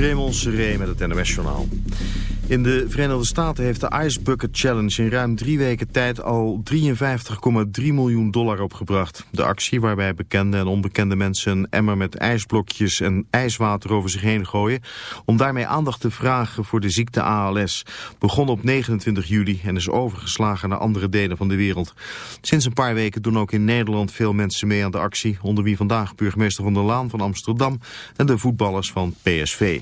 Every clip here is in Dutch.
Raymond Seré met het NOS Journaal. In de Verenigde Staten heeft de Ice Bucket Challenge in ruim drie weken tijd al 53,3 miljoen dollar opgebracht. De actie waarbij bekende en onbekende mensen een emmer met ijsblokjes en ijswater over zich heen gooien... om daarmee aandacht te vragen voor de ziekte ALS, begon op 29 juli en is overgeslagen naar andere delen van de wereld. Sinds een paar weken doen ook in Nederland veel mensen mee aan de actie, onder wie vandaag burgemeester van der Laan van Amsterdam en de voetballers van PSV.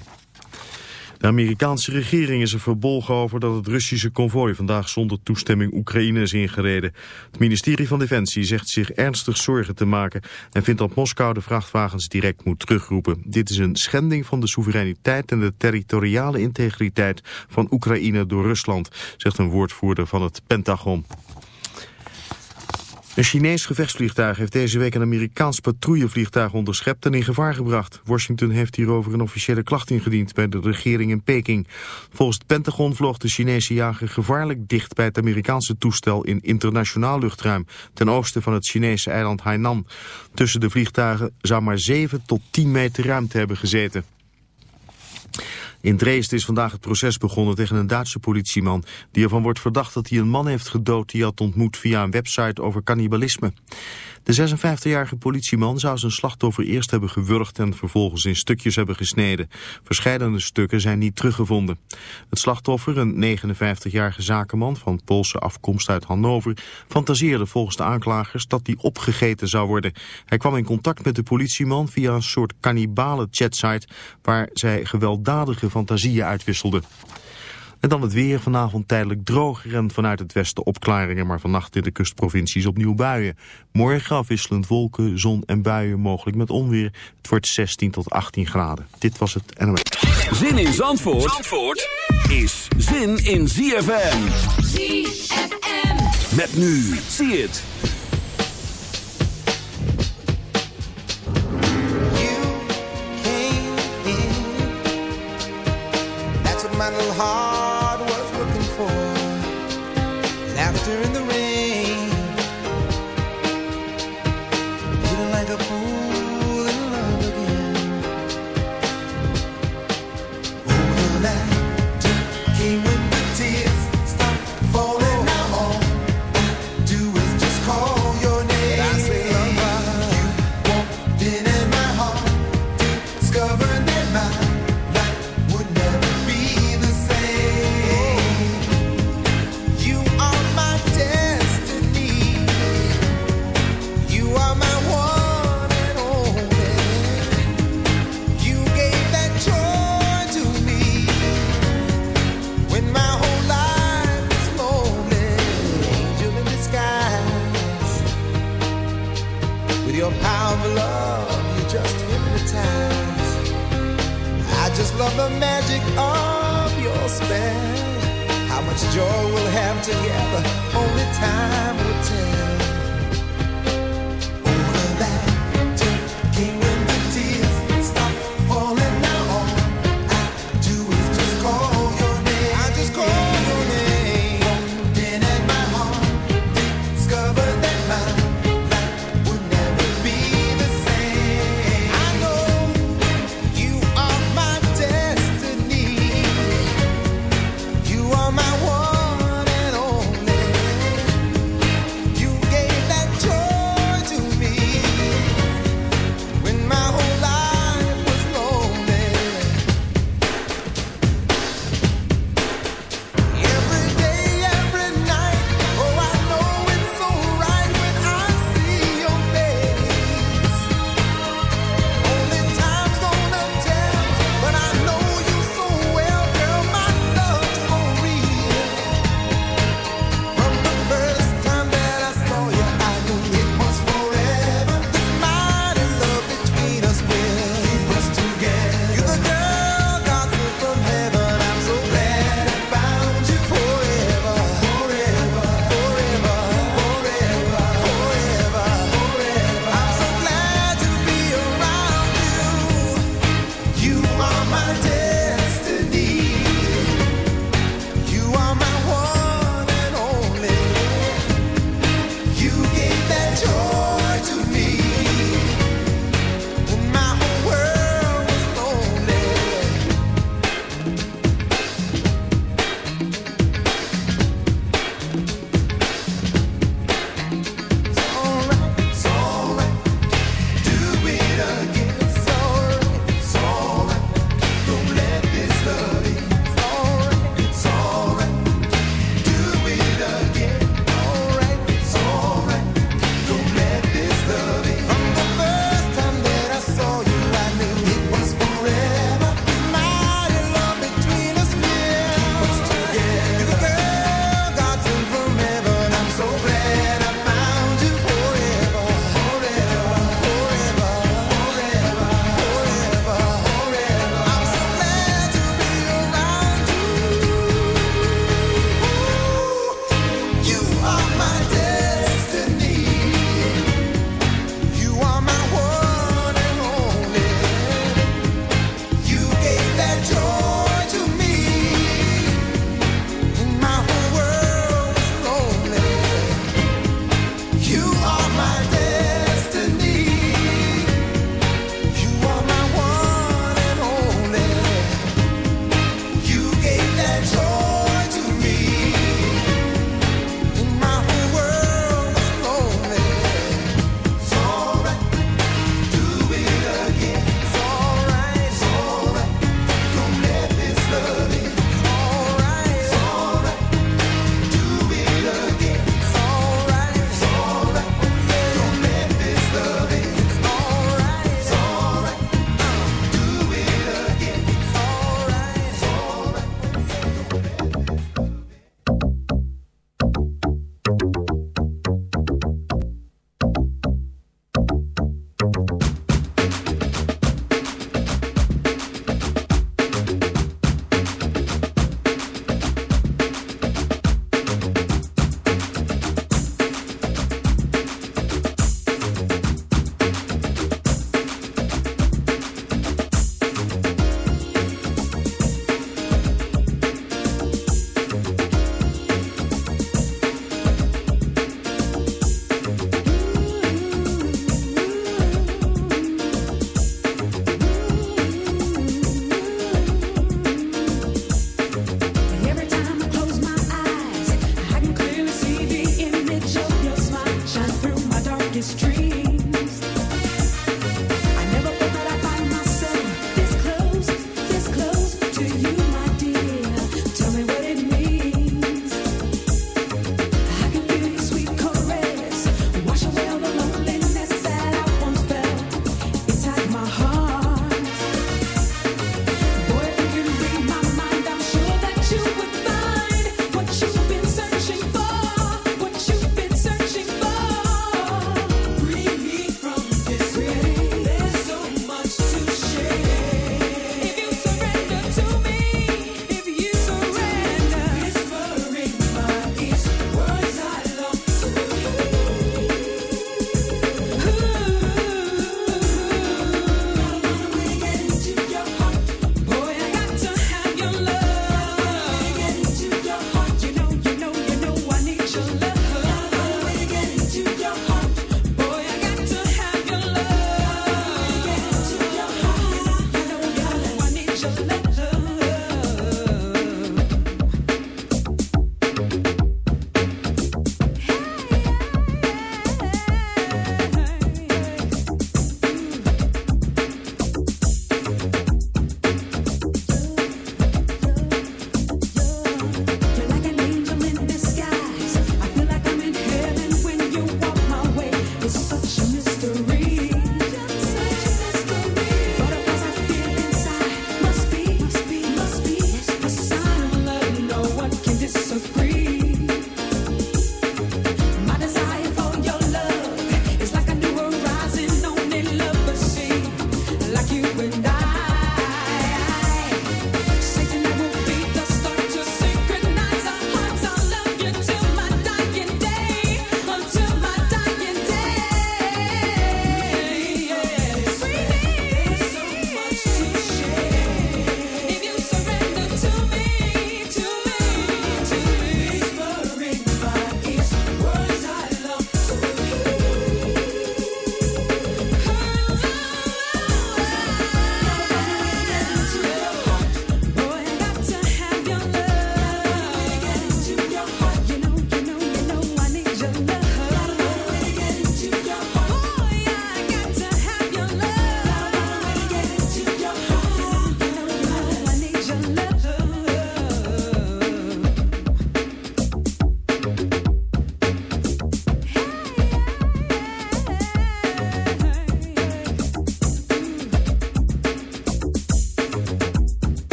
De Amerikaanse regering is er verbolgen over dat het Russische konvooi vandaag zonder toestemming Oekraïne is ingereden. Het ministerie van Defensie zegt zich ernstig zorgen te maken en vindt dat Moskou de vrachtwagens direct moet terugroepen. Dit is een schending van de soevereiniteit en de territoriale integriteit van Oekraïne door Rusland, zegt een woordvoerder van het Pentagon. Een Chinees gevechtsvliegtuig heeft deze week een Amerikaans patrouillevliegtuig onderschept en in gevaar gebracht. Washington heeft hierover een officiële klacht ingediend bij de regering in Peking. Volgens het Pentagon vloog de Chinese jager gevaarlijk dicht bij het Amerikaanse toestel in internationaal luchtruim ten oosten van het Chinese eiland Hainan. Tussen de vliegtuigen zou maar 7 tot 10 meter ruimte hebben gezeten. In Dresden is vandaag het proces begonnen tegen een Duitse politieman... die ervan wordt verdacht dat hij een man heeft gedood die had ontmoet via een website over cannibalisme. De 56-jarige politieman zou zijn slachtoffer eerst hebben gewurgd en vervolgens in stukjes hebben gesneden. Verscheidene stukken zijn niet teruggevonden. Het slachtoffer, een 59-jarige zakenman van Poolse afkomst uit Hannover, fantaseerde volgens de aanklagers dat hij opgegeten zou worden. Hij kwam in contact met de politieman via een soort cannibale chatsite waar zij gewelddadige fantasieën uitwisselden. En dan het weer vanavond tijdelijk droger en vanuit het westen opklaringen, maar vannacht in de kustprovincies opnieuw buien. Morgen afwisselend wolken, zon en buien, mogelijk met onweer. Het wordt 16 tot 18 graden. Dit was het NOS. Zin in Zandvoort, Zandvoort is zin in ZFM. ZFM. Met nu, zie het. My little heart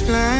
explain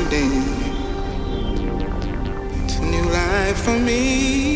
ending. It's a new life for me.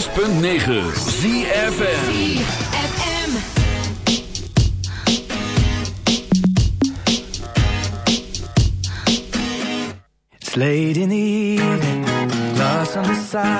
106.9 ZFN Late in the evening, lost on the side.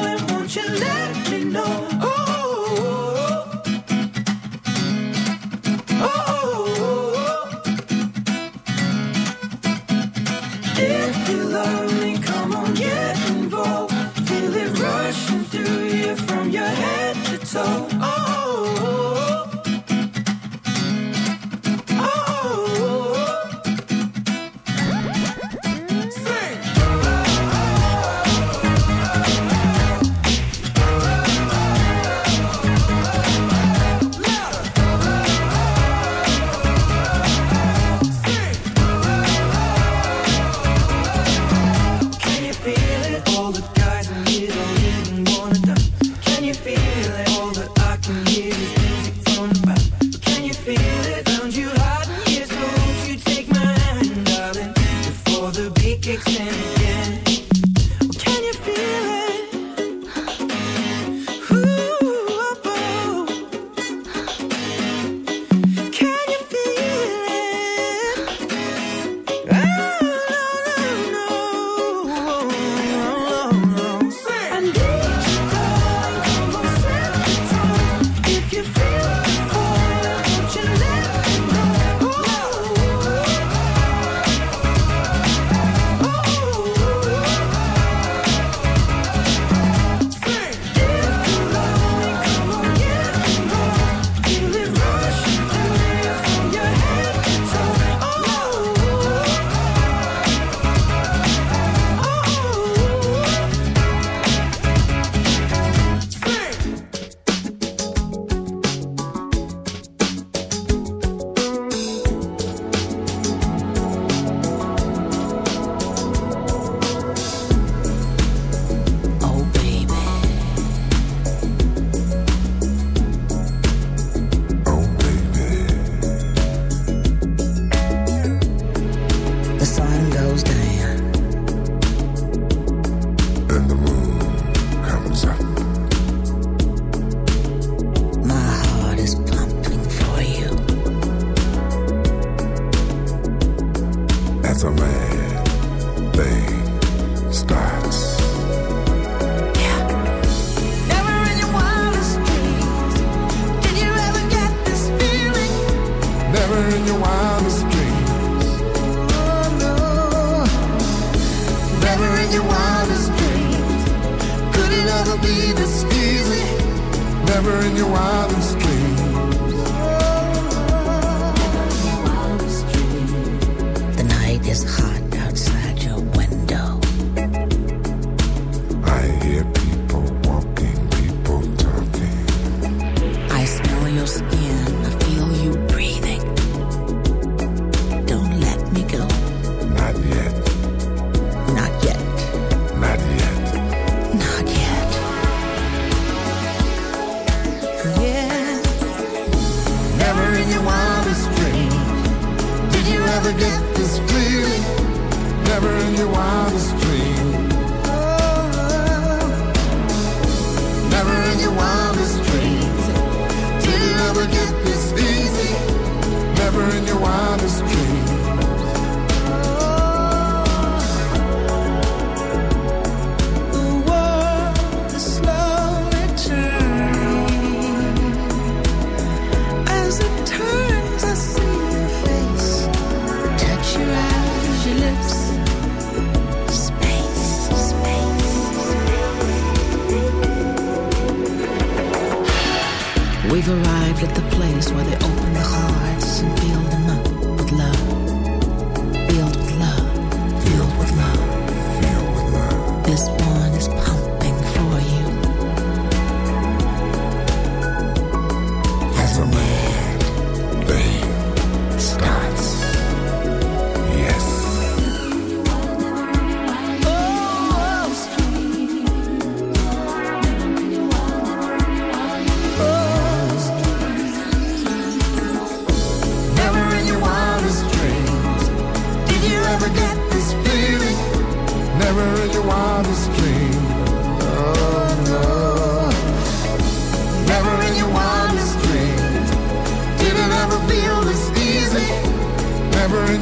you let me know?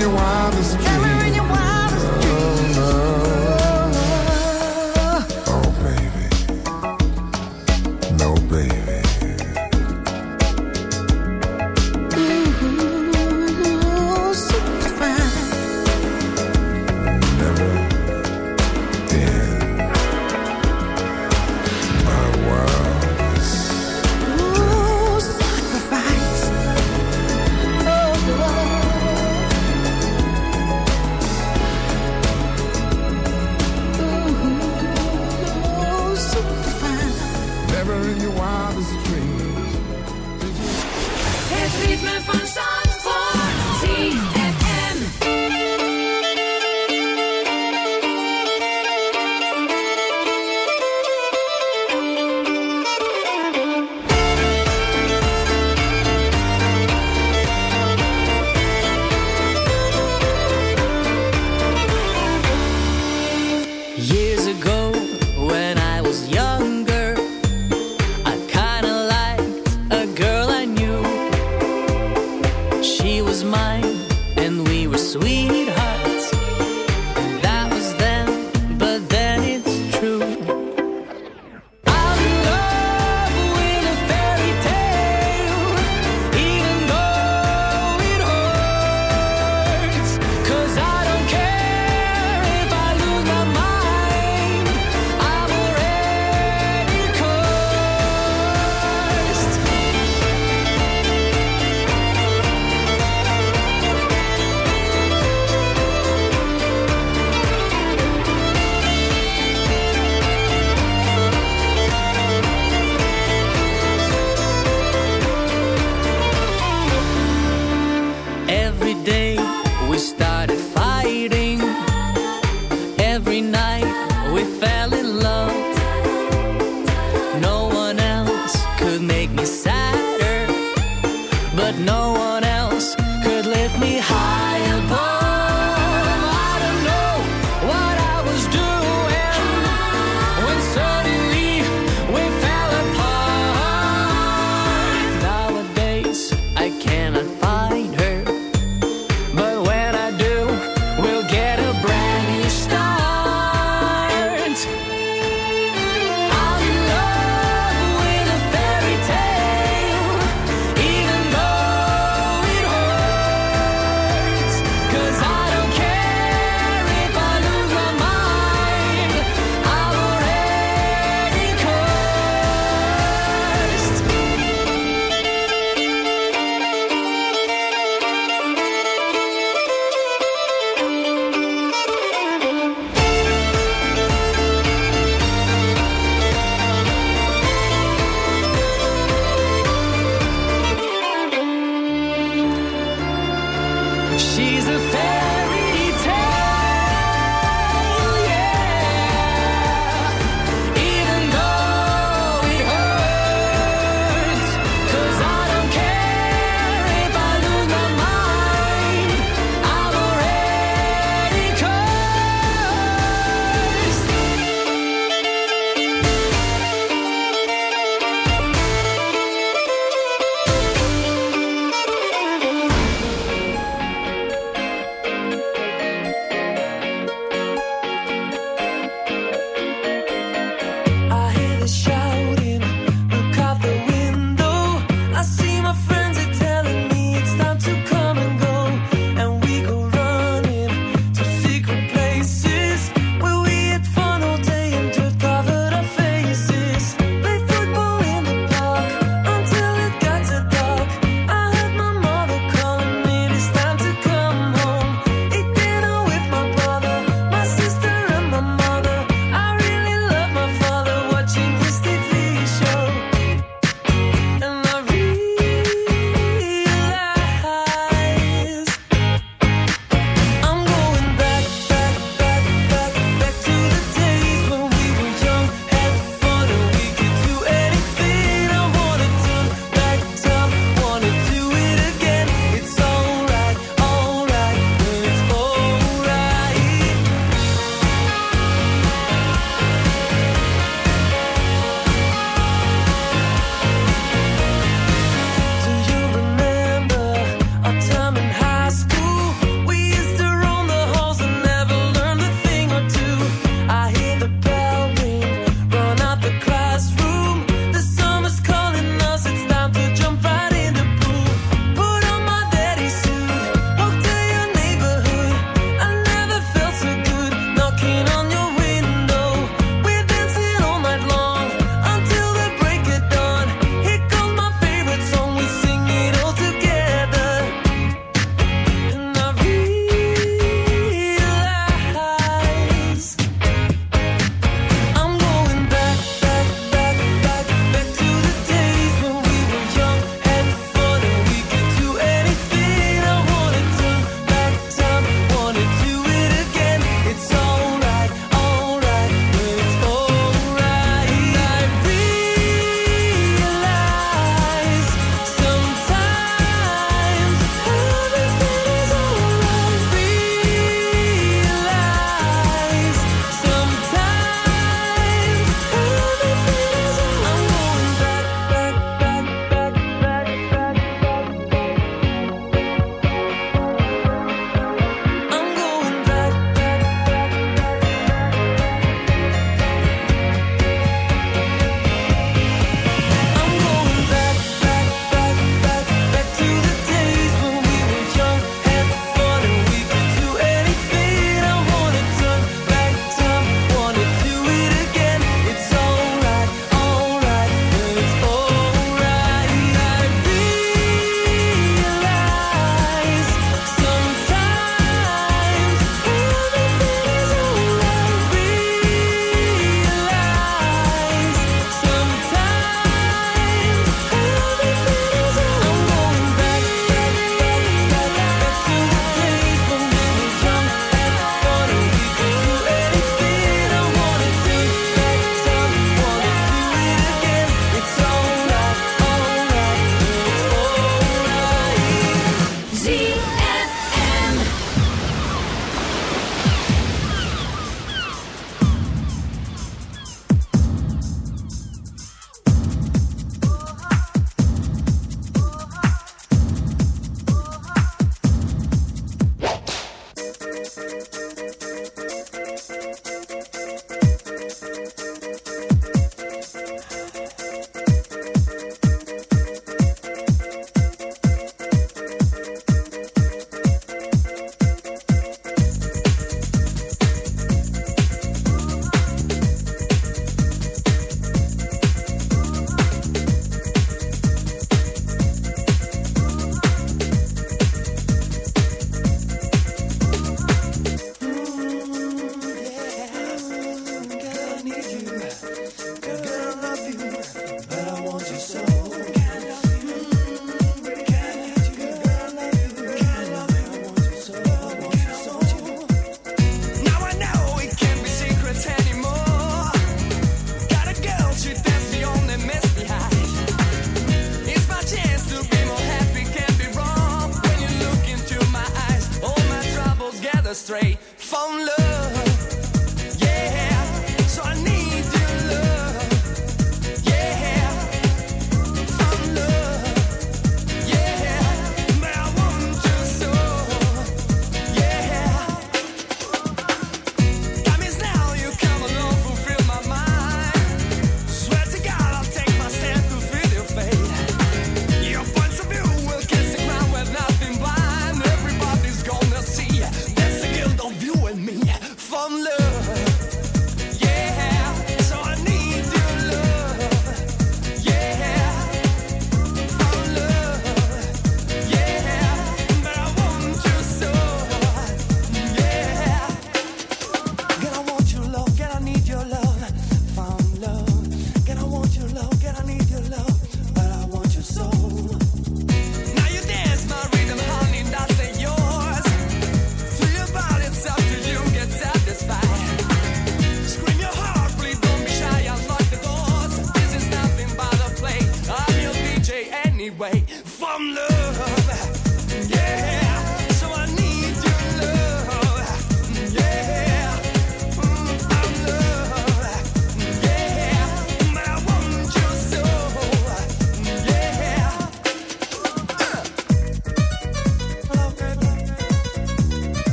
you why this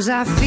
Sometimes I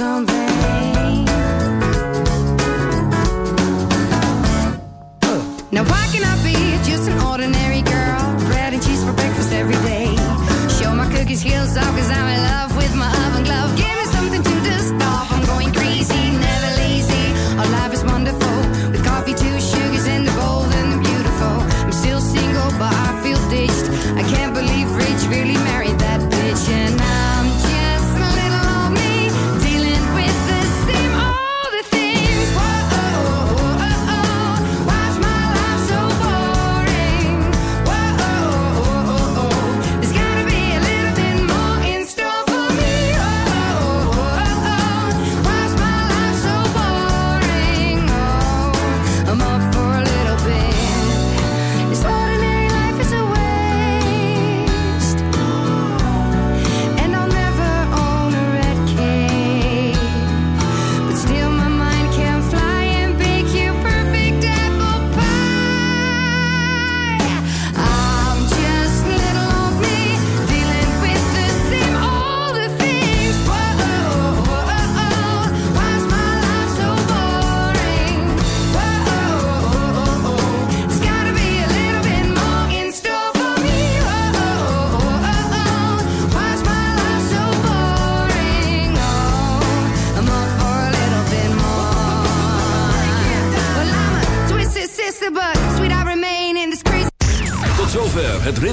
Now why can I be just an ordinary